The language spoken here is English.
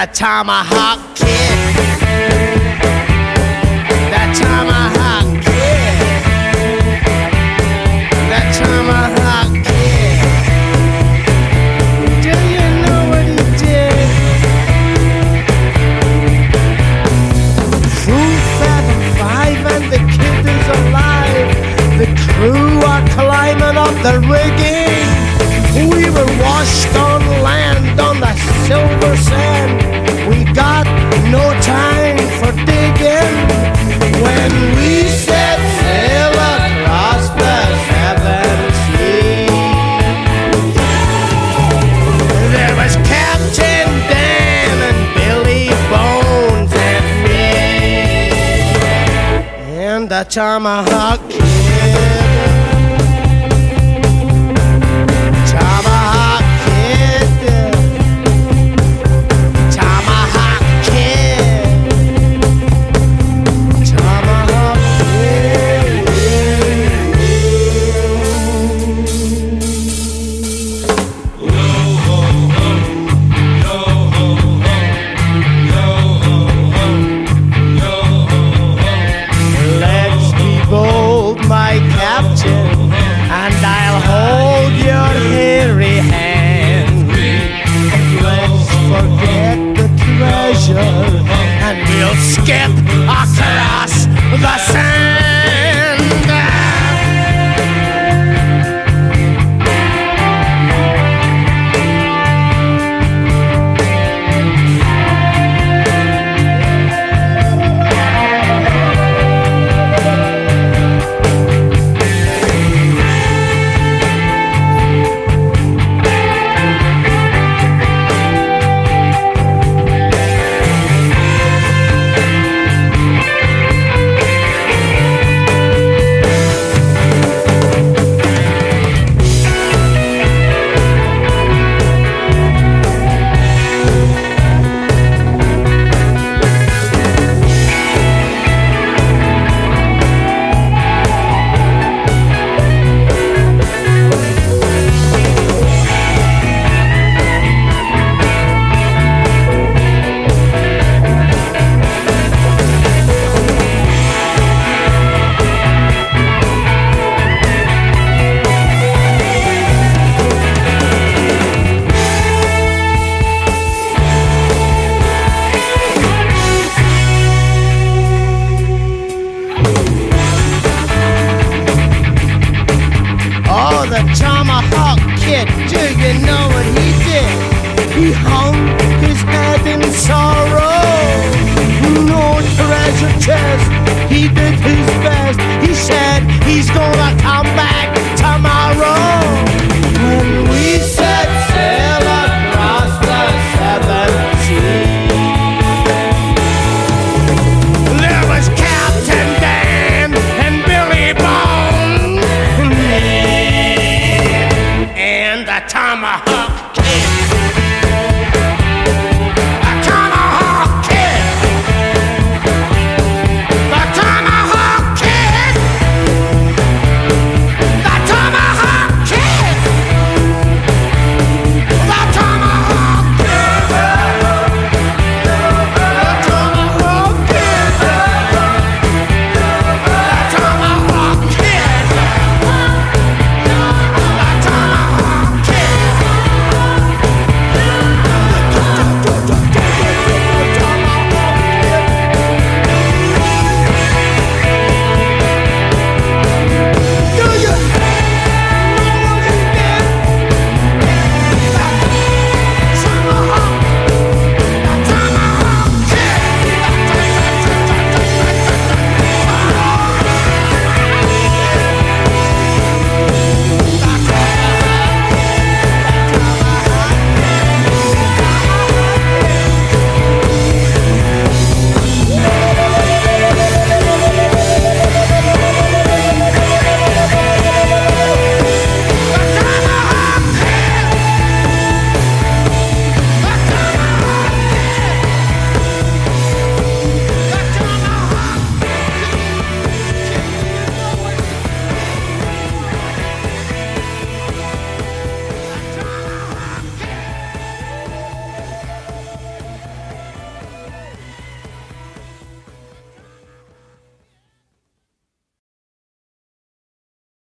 the Tomahawk Kid. The Tomahawk. The Tomahawk. Do you know what he did? And the kid is alive. The crew are climbing up the rigging. We were washed on land silver sand. We got no time for digging when we set sail across the seven seas. There was Captain Dan and Billy Bones and me and the Tomahawk Tomahawk skip across the sand. you know what he did? He hung his head in sorrow. No treasure chest, he did his best. He said he's gonna come back.